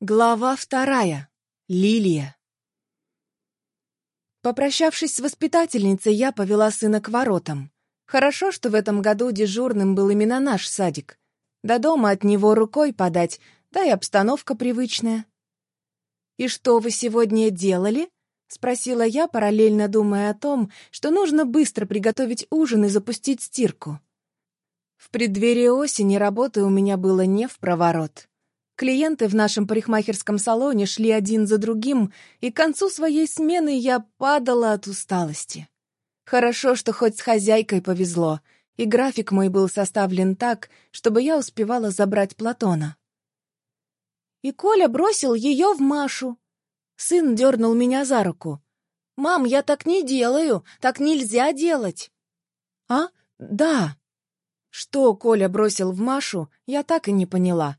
Глава вторая. Лилия. Попрощавшись с воспитательницей, я повела сына к воротам. Хорошо, что в этом году дежурным был именно наш садик. До дома от него рукой подать, да и обстановка привычная. «И что вы сегодня делали?» — спросила я, параллельно думая о том, что нужно быстро приготовить ужин и запустить стирку. В преддверии осени работы у меня было не в проворот. Клиенты в нашем парикмахерском салоне шли один за другим, и к концу своей смены я падала от усталости. Хорошо, что хоть с хозяйкой повезло, и график мой был составлен так, чтобы я успевала забрать Платона. И Коля бросил ее в Машу. Сын дернул меня за руку. «Мам, я так не делаю, так нельзя делать!» «А? Да!» Что Коля бросил в Машу, я так и не поняла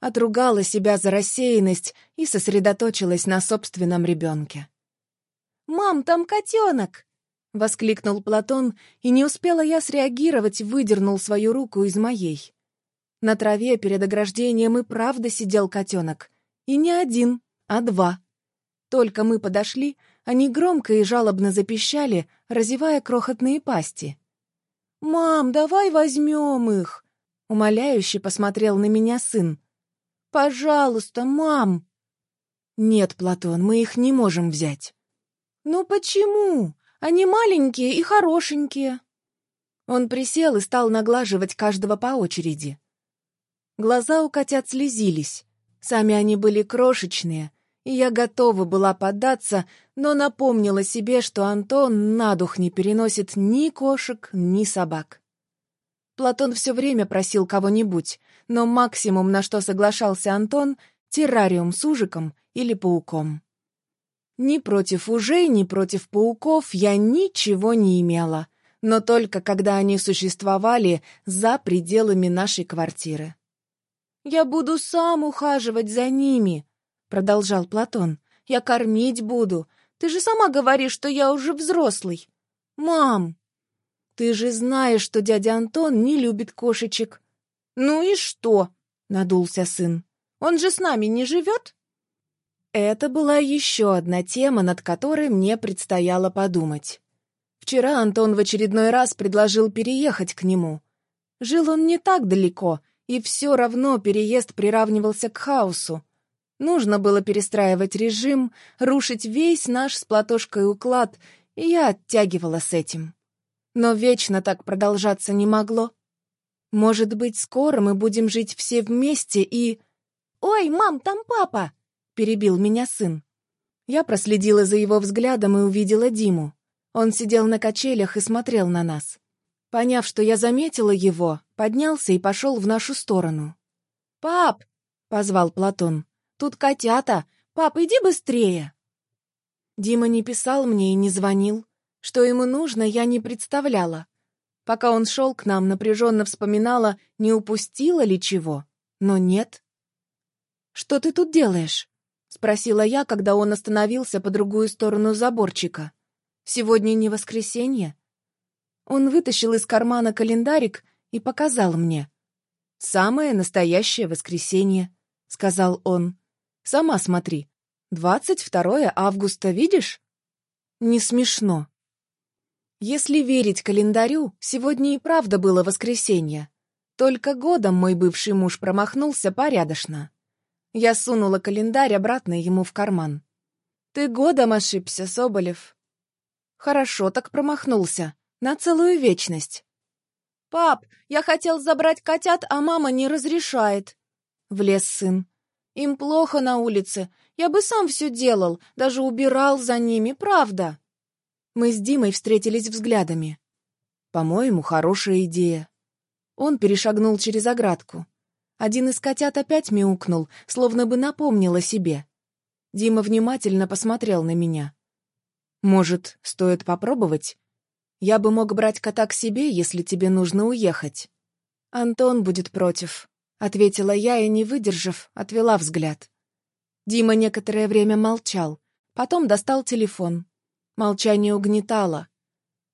отругала себя за рассеянность и сосредоточилась на собственном ребенке. «Мам, там котенок!» — воскликнул Платон, и не успела я среагировать, выдернул свою руку из моей. На траве перед ограждением и правда сидел котенок. И не один, а два. Только мы подошли, они громко и жалобно запищали, разевая крохотные пасти. «Мам, давай возьмем их!» — умоляюще посмотрел на меня сын. Пожалуйста, мам!» «Нет, Платон, мы их не можем взять». «Ну почему? Они маленькие и хорошенькие». Он присел и стал наглаживать каждого по очереди. Глаза у котят слезились. Сами они были крошечные, и я готова была поддаться, но напомнила себе, что Антон на дух не переносит ни кошек, ни собак. Платон все время просил кого-нибудь, но максимум, на что соглашался Антон, — террариум с ужиком или пауком. Ни против ужей, ни против пауков я ничего не имела, но только когда они существовали за пределами нашей квартиры. «Я буду сам ухаживать за ними», — продолжал Платон. «Я кормить буду. Ты же сама говоришь, что я уже взрослый. Мам!» «Ты же знаешь, что дядя Антон не любит кошечек». «Ну и что?» — надулся сын. «Он же с нами не живет?» Это была еще одна тема, над которой мне предстояло подумать. Вчера Антон в очередной раз предложил переехать к нему. Жил он не так далеко, и все равно переезд приравнивался к хаосу. Нужно было перестраивать режим, рушить весь наш с Платошкой уклад, и я оттягивала с этим. Но вечно так продолжаться не могло. Может быть, скоро мы будем жить все вместе и... «Ой, мам, там папа!» — перебил меня сын. Я проследила за его взглядом и увидела Диму. Он сидел на качелях и смотрел на нас. Поняв, что я заметила его, поднялся и пошел в нашу сторону. «Пап!» — позвал Платон. «Тут котята! Пап, иди быстрее!» Дима не писал мне и не звонил. Что ему нужно, я не представляла. Пока он шел к нам, напряженно вспоминала, не упустила ли чего. Но нет. «Что ты тут делаешь?» — спросила я, когда он остановился по другую сторону заборчика. «Сегодня не воскресенье?» Он вытащил из кармана календарик и показал мне. «Самое настоящее воскресенье», — сказал он. «Сама смотри. 22 августа, видишь?» «Не смешно», если верить календарю, сегодня и правда было воскресенье. Только годом мой бывший муж промахнулся порядочно. Я сунула календарь обратно ему в карман. «Ты годом ошибся, Соболев». «Хорошо так промахнулся. На целую вечность». «Пап, я хотел забрать котят, а мама не разрешает», — влез сын. «Им плохо на улице. Я бы сам все делал, даже убирал за ними, правда». Мы с Димой встретились взглядами. По-моему, хорошая идея. Он перешагнул через оградку. Один из котят опять мяукнул, словно бы напомнил о себе. Дима внимательно посмотрел на меня. «Может, стоит попробовать? Я бы мог брать кота к себе, если тебе нужно уехать». «Антон будет против», — ответила я и, не выдержав, отвела взгляд. Дима некоторое время молчал, потом достал телефон, Молчание угнетало.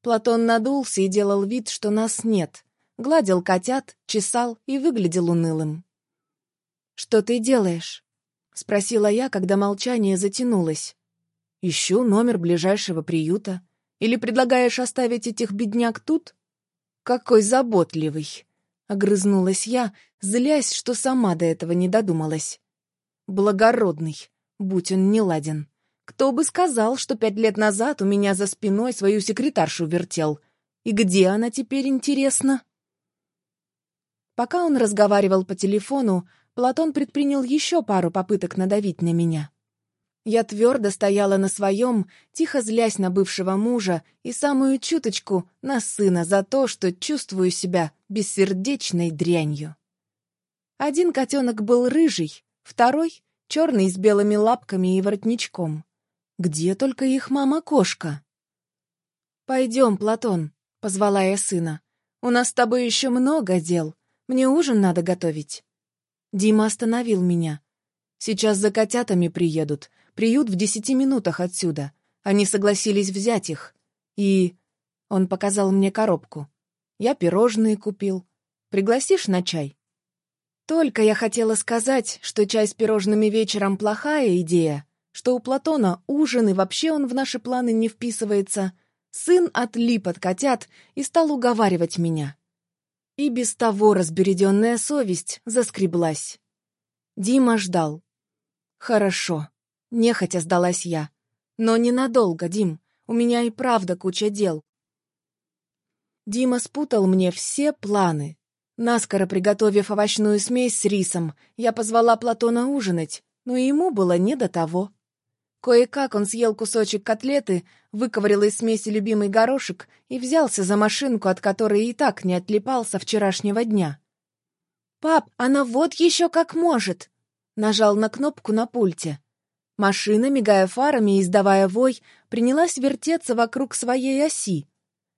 Платон надулся и делал вид, что нас нет. Гладил котят, чесал и выглядел унылым. «Что ты делаешь?» спросила я, когда молчание затянулось. «Ищу номер ближайшего приюта. Или предлагаешь оставить этих бедняк тут?» «Какой заботливый!» — огрызнулась я, злясь, что сама до этого не додумалась. «Благородный, будь он неладен. Кто бы сказал, что пять лет назад у меня за спиной свою секретаршу вертел? И где она теперь, интересно?» Пока он разговаривал по телефону, Платон предпринял еще пару попыток надавить на меня. Я твердо стояла на своем, тихо злясь на бывшего мужа и самую чуточку на сына за то, что чувствую себя бессердечной дрянью. Один котенок был рыжий, второй — черный с белыми лапками и воротничком. Где только их мама-кошка? «Пойдем, Платон», — позвала я сына. «У нас с тобой еще много дел. Мне ужин надо готовить». Дима остановил меня. «Сейчас за котятами приедут. Приют в десяти минутах отсюда. Они согласились взять их. И...» Он показал мне коробку. «Я пирожные купил. Пригласишь на чай?» Только я хотела сказать, что чай с пирожными вечером плохая идея, что у Платона ужин и вообще он в наши планы не вписывается, сын отлип от котят и стал уговаривать меня. И без того разбереденная совесть заскреблась. Дима ждал. «Хорошо», — нехотя сдалась я. «Но ненадолго, Дим, у меня и правда куча дел». Дима спутал мне все планы. Наскоро приготовив овощную смесь с рисом, я позвала Платона ужинать, но ему было не до того. Кое-как он съел кусочек котлеты, выковырял из смеси любимый горошек и взялся за машинку, от которой и так не отлипал со вчерашнего дня. «Пап, она вот еще как может!» Нажал на кнопку на пульте. Машина, мигая фарами и издавая вой, принялась вертеться вокруг своей оси.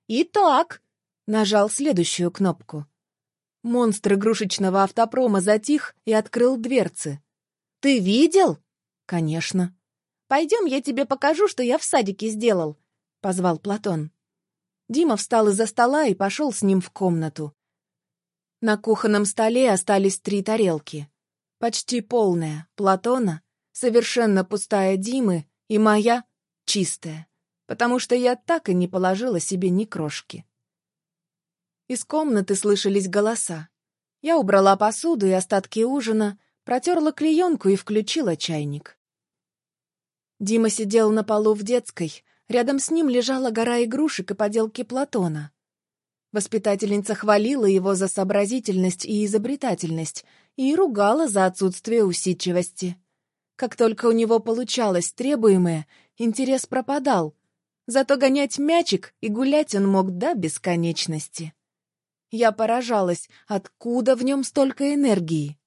«Итак!» — нажал следующую кнопку. Монстр игрушечного автопрома затих и открыл дверцы. «Ты видел?» «Конечно». «Пойдем, я тебе покажу, что я в садике сделал», — позвал Платон. Дима встал из-за стола и пошел с ним в комнату. На кухонном столе остались три тарелки. Почти полная Платона, совершенно пустая Димы и моя чистая, потому что я так и не положила себе ни крошки. Из комнаты слышались голоса. Я убрала посуду и остатки ужина, протерла клеенку и включила чайник. Дима сидел на полу в детской, рядом с ним лежала гора игрушек и поделки Платона. Воспитательница хвалила его за сообразительность и изобретательность и ругала за отсутствие усидчивости. Как только у него получалось требуемое, интерес пропадал. Зато гонять мячик и гулять он мог до бесконечности. Я поражалась, откуда в нем столько энергии.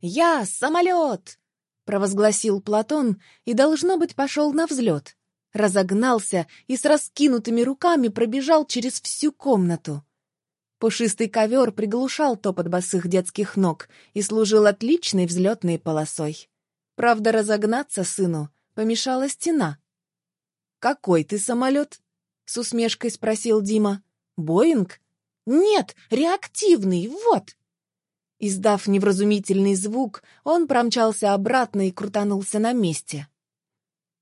«Я — самолет!» Провозгласил Платон и, должно быть, пошел на взлет. Разогнался и с раскинутыми руками пробежал через всю комнату. Пушистый ковер приглушал топот босых детских ног и служил отличной взлетной полосой. Правда, разогнаться сыну помешала стена. «Какой ты самолет?» — с усмешкой спросил Дима. «Боинг?» «Нет, реактивный, вот!» Издав невразумительный звук, он промчался обратно и крутанулся на месте.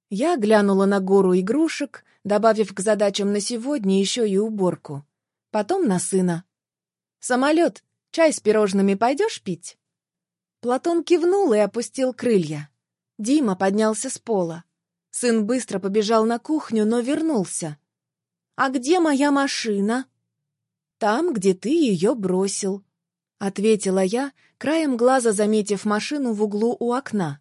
Я глянула на гору игрушек, добавив к задачам на сегодня еще и уборку. Потом на сына. «Самолет, чай с пирожными пойдешь пить?» Платон кивнул и опустил крылья. Дима поднялся с пола. Сын быстро побежал на кухню, но вернулся. «А где моя машина?» «Там, где ты ее бросил», — ответила я, краем глаза заметив машину в углу у окна.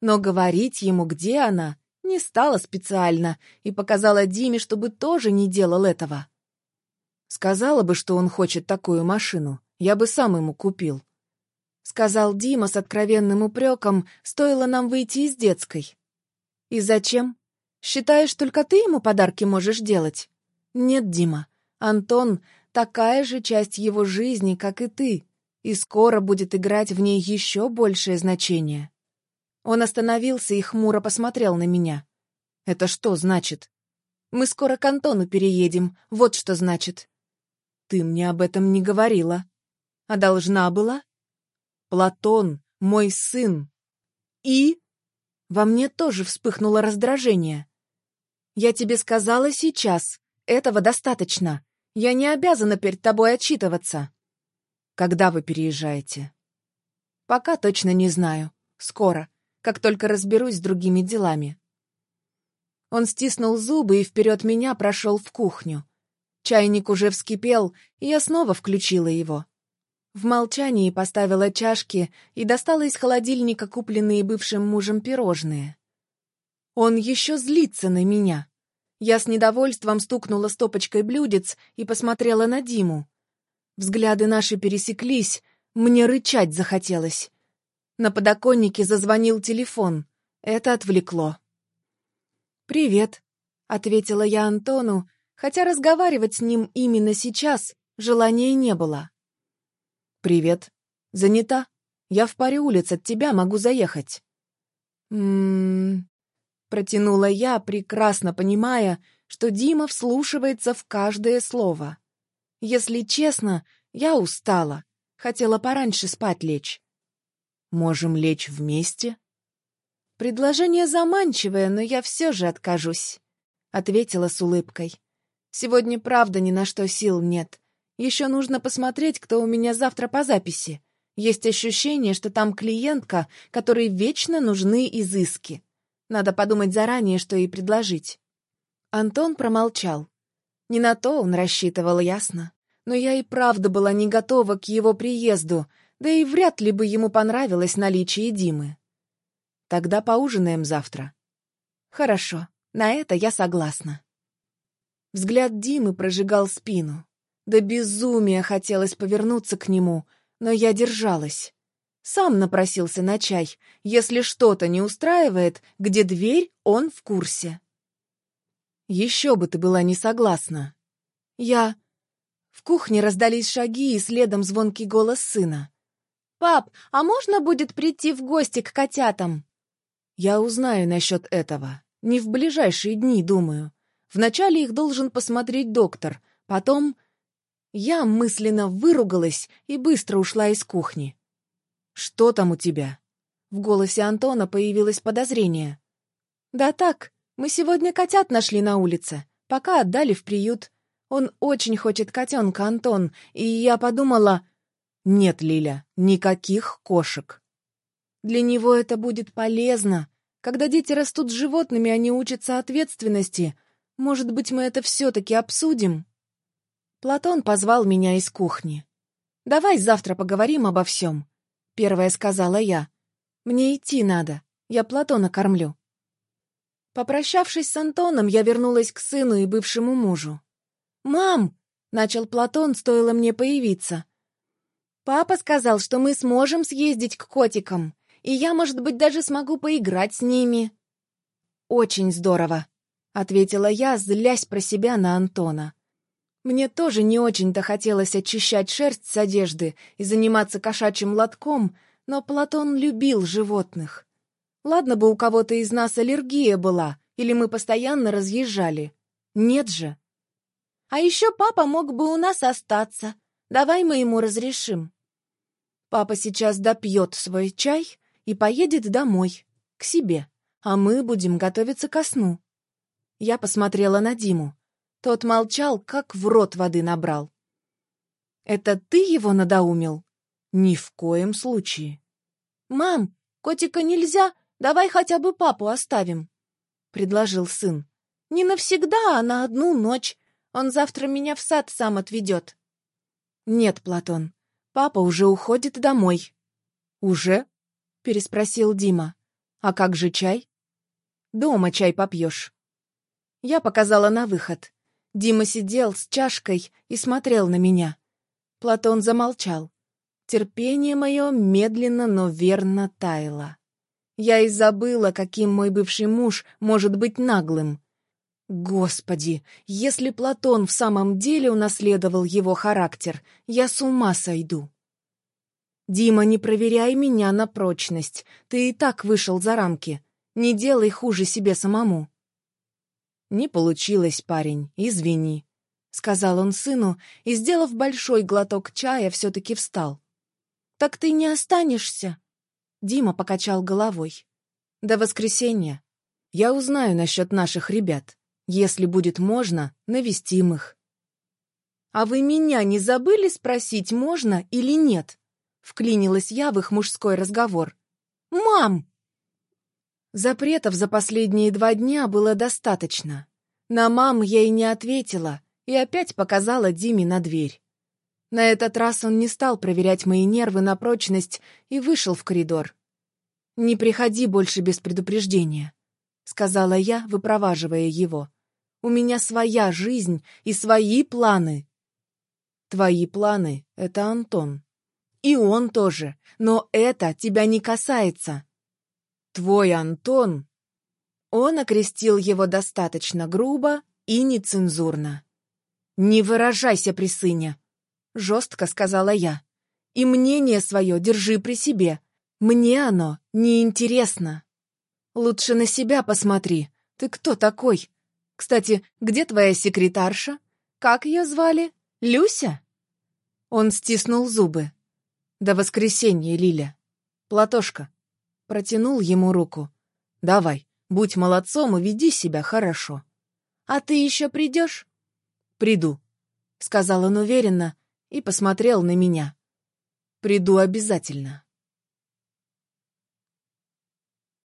Но говорить ему, где она, не стала специально и показала Диме, чтобы тоже не делал этого. Сказала бы, что он хочет такую машину, я бы сам ему купил. Сказал Дима с откровенным упреком, стоило нам выйти из детской. И зачем? Считаешь, только ты ему подарки можешь делать? Нет, Дима. Антон такая же часть его жизни, как и ты, и скоро будет играть в ней еще большее значение. Он остановился и хмуро посмотрел на меня. «Это что значит?» «Мы скоро к Антону переедем, вот что значит». «Ты мне об этом не говорила». «А должна была?» «Платон, мой сын». И? Во мне тоже вспыхнуло раздражение. Я тебе сказала сейчас. Этого достаточно. Я не обязана перед тобой отчитываться. Когда вы переезжаете? Пока точно не знаю. Скоро, как только разберусь с другими делами. Он стиснул зубы и вперед меня прошел в кухню. Чайник уже вскипел, и я снова включила его. В молчании поставила чашки и достала из холодильника купленные бывшим мужем пирожные. Он еще злится на меня. Я с недовольством стукнула стопочкой блюдец и посмотрела на Диму. Взгляды наши пересеклись, мне рычать захотелось. На подоконнике зазвонил телефон. Это отвлекло. «Привет», — ответила я Антону, хотя разговаривать с ним именно сейчас желания не было. «Привет. Занята? Я в паре улиц от тебя могу заехать». «М-м-м...» протянула я, прекрасно понимая, что Дима вслушивается в каждое слово. Если честно, я устала, хотела пораньше спать лечь. «Можем лечь вместе?» «Предложение заманчивое, но я все же откажусь», — ответила с улыбкой. «Сегодня правда ни на что сил нет. Еще нужно посмотреть, кто у меня завтра по записи. Есть ощущение, что там клиентка, которой вечно нужны изыски. Надо подумать заранее, что ей предложить». Антон промолчал. Не на то он рассчитывал, ясно. Но я и правда была не готова к его приезду, да и вряд ли бы ему понравилось наличие Димы. Тогда поужинаем завтра. Хорошо, на это я согласна. Взгляд Димы прожигал спину. До безумия хотелось повернуться к нему, но я держалась. Сам напросился на чай. Если что-то не устраивает, где дверь, он в курсе. Еще бы ты была не согласна. Я... В кухне раздались шаги и следом звонкий голос сына. «Пап, а можно будет прийти в гости к котятам?» Я узнаю насчет этого. Не в ближайшие дни, думаю. Вначале их должен посмотреть доктор. Потом... Я мысленно выругалась и быстро ушла из кухни. «Что там у тебя?» В голосе Антона появилось подозрение. «Да так, мы сегодня котят нашли на улице, пока отдали в приют. Он очень хочет котенка, Антон, и я подумала...» «Нет, Лиля, никаких кошек». Для него это будет полезно. Когда дети растут животными, они учатся ответственности. Может быть, мы это все-таки обсудим?» Платон позвал меня из кухни. «Давай завтра поговорим обо всем», — первая сказала я. «Мне идти надо. Я Платона кормлю». Попрощавшись с Антоном, я вернулась к сыну и бывшему мужу. «Мам!» — начал Платон, стоило мне появиться. «Папа сказал, что мы сможем съездить к котикам и я, может быть, даже смогу поиграть с ними». «Очень здорово», — ответила я, злясь про себя на Антона. Мне тоже не очень-то хотелось очищать шерсть с одежды и заниматься кошачьим лотком, но Платон любил животных. Ладно бы у кого-то из нас аллергия была, или мы постоянно разъезжали. Нет же. А еще папа мог бы у нас остаться. Давай мы ему разрешим. Папа сейчас допьет свой чай, и поедет домой, к себе, а мы будем готовиться ко сну. Я посмотрела на Диму. Тот молчал, как в рот воды набрал. «Это ты его надоумил?» «Ни в коем случае». «Мам, котика нельзя, давай хотя бы папу оставим», — предложил сын. «Не навсегда, а на одну ночь. Он завтра меня в сад сам отведет». «Нет, Платон, папа уже уходит домой». «Уже?» — переспросил Дима. «А как же чай?» «Дома чай попьешь». Я показала на выход. Дима сидел с чашкой и смотрел на меня. Платон замолчал. Терпение мое медленно, но верно таяло. Я и забыла, каким мой бывший муж может быть наглым. Господи, если Платон в самом деле унаследовал его характер, я с ума сойду. «Дима, не проверяй меня на прочность. Ты и так вышел за рамки. Не делай хуже себе самому». «Не получилось, парень, извини», — сказал он сыну и, сделав большой глоток чая, все-таки встал. «Так ты не останешься?» Дима покачал головой. До воскресенья. Я узнаю насчет наших ребят. Если будет можно, навестим их. «А вы меня не забыли спросить, можно или нет?» Вклинилась я в их мужской разговор. «Мам!» Запретов за последние два дня было достаточно. На мам я и не ответила, и опять показала Диме на дверь. На этот раз он не стал проверять мои нервы на прочность и вышел в коридор. «Не приходи больше без предупреждения», — сказала я, выпроваживая его. «У меня своя жизнь и свои планы». «Твои планы — это Антон», и он тоже, но это тебя не касается. Твой Антон... Он окрестил его достаточно грубо и нецензурно. «Не выражайся при сыне», — жестко сказала я. «И мнение свое держи при себе. Мне оно неинтересно. Лучше на себя посмотри. Ты кто такой? Кстати, где твоя секретарша? Как ее звали? Люся?» Он стиснул зубы. До воскресенья, Лиля. Платошка. Протянул ему руку. Давай, будь молодцом и веди себя хорошо. А ты еще придешь? Приду, сказал он уверенно и посмотрел на меня. Приду обязательно.